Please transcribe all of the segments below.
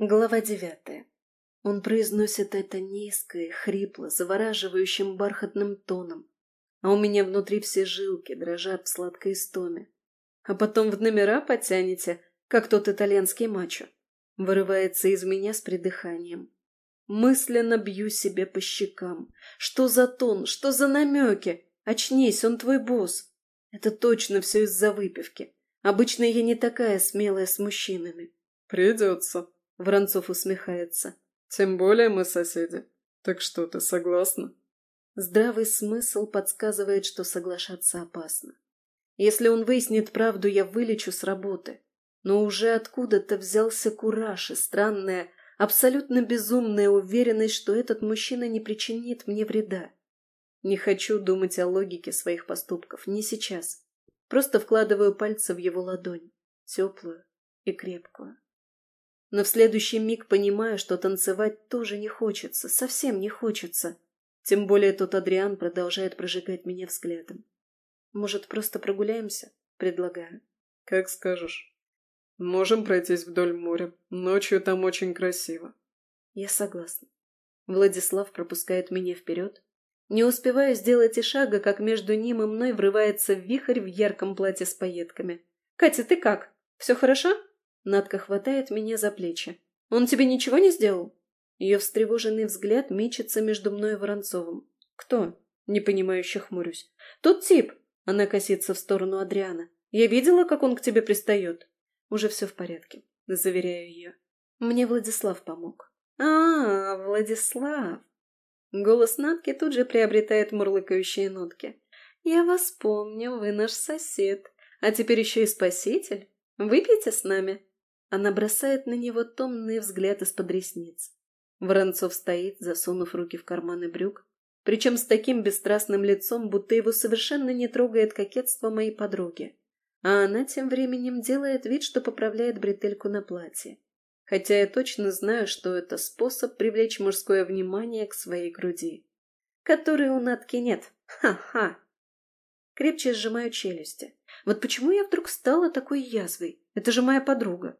Глава девятая. Он произносит это низко и хрипло, завораживающим бархатным тоном, а у меня внутри все жилки дрожат в сладкой истоме. А потом в номера потянете, как тот итальянский мачо. Вырывается из меня с придыханием. Мысленно бью себе по щекам. Что за тон, что за намеки? Очнись, он твой босс. Это точно все из-за выпивки. Обычно я не такая смелая с мужчинами. Придется. Воронцов усмехается. Тем более мы соседи. Так что, ты согласна? Здравый смысл подсказывает, что соглашаться опасно. Если он выяснит правду, я вылечу с работы. Но уже откуда-то взялся кураж и странная, абсолютно безумная уверенность, что этот мужчина не причинит мне вреда. Не хочу думать о логике своих поступков, не сейчас. Просто вкладываю пальцы в его ладонь, теплую и крепкую. Но в следующий миг понимаю, что танцевать тоже не хочется, совсем не хочется. Тем более тот Адриан продолжает прожигать меня взглядом. Может, просто прогуляемся? Предлагаю. Как скажешь. Можем пройтись вдоль моря. Ночью там очень красиво. Я согласна. Владислав пропускает меня вперед. Не успеваю сделать и шага, как между ним и мной врывается вихрь в ярком платье с пайетками. «Катя, ты как? Все хорошо?» Надка хватает меня за плечи. «Он тебе ничего не сделал?» Ее встревоженный взгляд мечется между мной и Воронцовым. «Кто?» Непонимающе хмурюсь. «Тот тип!» Она косится в сторону Адриана. «Я видела, как он к тебе пристает?» «Уже все в порядке», — заверяю ее. «Мне Владислав помог». «А, Владислав!» Голос Натки тут же приобретает мурлыкающие нотки. «Я вас помню, вы наш сосед. А теперь еще и спаситель. Выпейте с нами». Она бросает на него томный взгляд из-под ресниц. Воронцов стоит, засунув руки в карманы брюк, причем с таким бесстрастным лицом, будто его совершенно не трогает кокетство моей подруги. А она тем временем делает вид, что поправляет бретельку на платье. Хотя я точно знаю, что это способ привлечь мужское внимание к своей груди. Которой у Натки нет. Ха-ха! Крепче сжимаю челюсти. Вот почему я вдруг стала такой язвой? Это же моя подруга.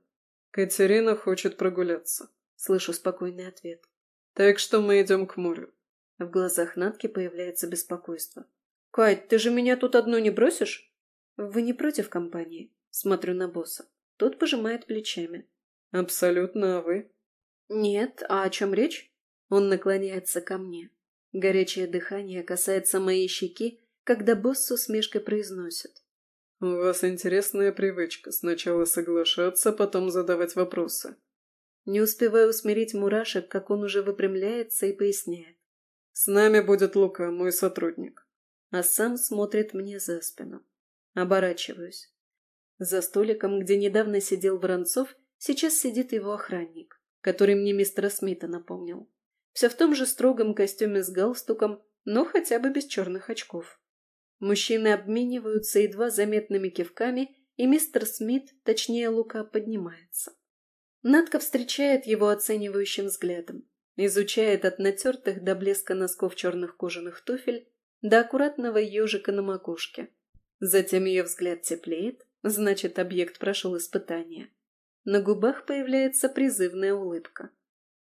«Катерина хочет прогуляться», — слышу спокойный ответ. «Так что мы идем к морю». В глазах Натки появляется беспокойство. «Кать, ты же меня тут одну не бросишь?» «Вы не против компании?» Смотрю на босса. Тот пожимает плечами. «Абсолютно, а вы?» «Нет, а о чем речь?» Он наклоняется ко мне. Горячее дыхание касается моей щеки, когда босс с усмешкой произносит. «У вас интересная привычка сначала соглашаться, потом задавать вопросы». Не успеваю усмирить мурашек, как он уже выпрямляется и поясняет. «С нами будет Лука, мой сотрудник». А сам смотрит мне за спину. Оборачиваюсь. За столиком, где недавно сидел Воронцов, сейчас сидит его охранник, который мне мистера Смита напомнил. Все в том же строгом костюме с галстуком, но хотя бы без черных очков. Мужчины обмениваются едва заметными кивками, и мистер Смит, точнее Лука, поднимается. Надка встречает его оценивающим взглядом, изучает от натертых до блеска носков черных кожаных туфель до аккуратного ежика на макушке. Затем ее взгляд теплеет, значит, объект прошел испытание. На губах появляется призывная улыбка.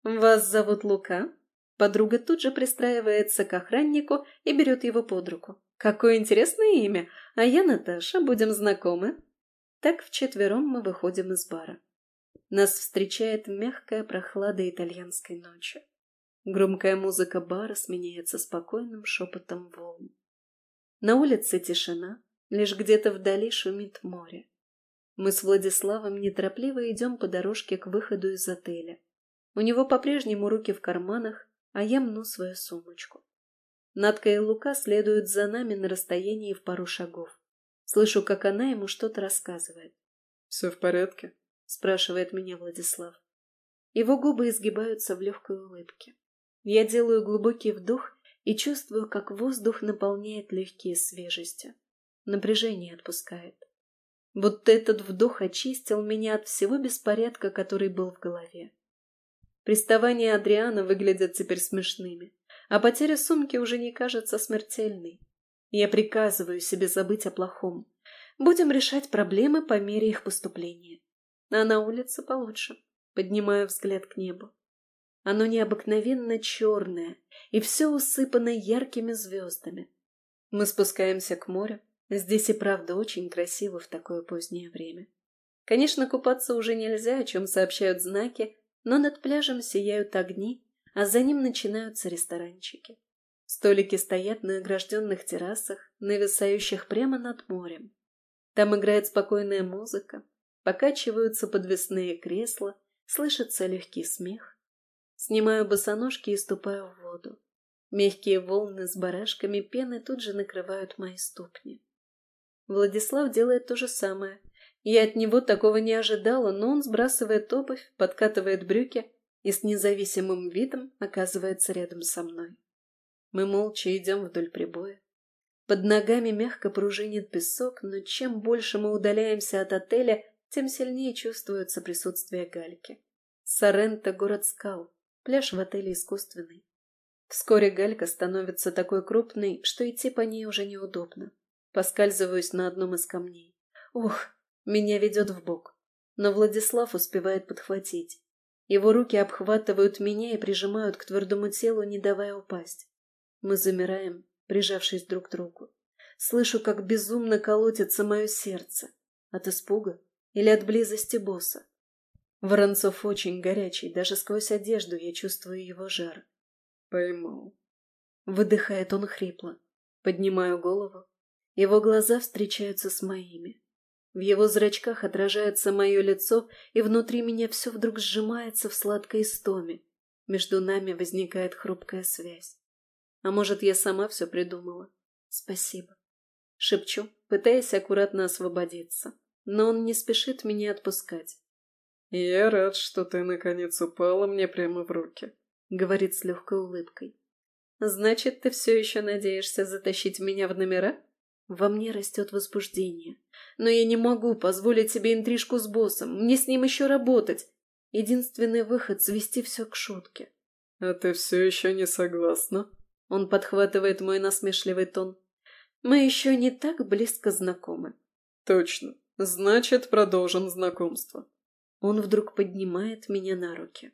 «Вас зовут Лука?» Подруга тут же пристраивается к охраннику и берет его под руку. Какое интересное имя! А я Наташа, будем знакомы. Так вчетвером мы выходим из бара. Нас встречает мягкая прохлада итальянской ночи. Громкая музыка бара сменяется спокойным шепотом волн. На улице тишина, лишь где-то вдали шумит море. Мы с Владиславом неторопливо идем по дорожке к выходу из отеля. У него по-прежнему руки в карманах, а я мну свою сумочку. Надка и Лука следуют за нами на расстоянии в пару шагов. Слышу, как она ему что-то рассказывает. «Все в порядке?» — спрашивает меня Владислав. Его губы изгибаются в легкой улыбке. Я делаю глубокий вдох и чувствую, как воздух наполняет легкие свежестью. Напряжение отпускает. Будто этот вдох очистил меня от всего беспорядка, который был в голове. Приставания Адриана выглядят теперь смешными а потеря сумки уже не кажется смертельной. Я приказываю себе забыть о плохом. Будем решать проблемы по мере их поступления. А на улице получше. Поднимаю взгляд к небу. Оно необыкновенно черное и все усыпано яркими звездами. Мы спускаемся к морю. Здесь и правда очень красиво в такое позднее время. Конечно, купаться уже нельзя, о чем сообщают знаки, но над пляжем сияют огни, а за ним начинаются ресторанчики. Столики стоят на огражденных террасах, нависающих прямо над морем. Там играет спокойная музыка, покачиваются подвесные кресла, слышится легкий смех. Снимаю босоножки и ступаю в воду. Мягкие волны с барашками пены тут же накрывают мои ступни. Владислав делает то же самое. Я от него такого не ожидала, но он сбрасывает обувь, подкатывает брюки и с независимым видом оказывается рядом со мной. Мы молча идем вдоль прибоя. Под ногами мягко пружинит песок, но чем больше мы удаляемся от отеля, тем сильнее чувствуется присутствие гальки. Соренто — город скал, пляж в отеле искусственный. Вскоре галька становится такой крупной, что идти по ней уже неудобно. Поскальзываюсь на одном из камней. Ух, меня ведет в бок. Но Владислав успевает подхватить. Его руки обхватывают меня и прижимают к твердому телу, не давая упасть. Мы замираем, прижавшись друг к другу. Слышу, как безумно колотится мое сердце. От испуга или от близости босса. Воронцов очень горячий, даже сквозь одежду я чувствую его жар. Поймал. Выдыхает он хрипло. Поднимаю голову, его глаза встречаются с моими. В его зрачках отражается мое лицо, и внутри меня все вдруг сжимается в сладкой истоме. Между нами возникает хрупкая связь. А может, я сама все придумала? Спасибо. Шепчу, пытаясь аккуратно освободиться. Но он не спешит меня отпускать. «Я рад, что ты наконец упала мне прямо в руки», — говорит с легкой улыбкой. «Значит, ты все еще надеешься затащить меня в номера?» Во мне растет возбуждение. Но я не могу позволить себе интрижку с боссом. Мне с ним еще работать. Единственный выход — свести все к шутке. — А ты все еще не согласна? Он подхватывает мой насмешливый тон. Мы еще не так близко знакомы. — Точно. Значит, продолжим знакомство. Он вдруг поднимает меня на руки.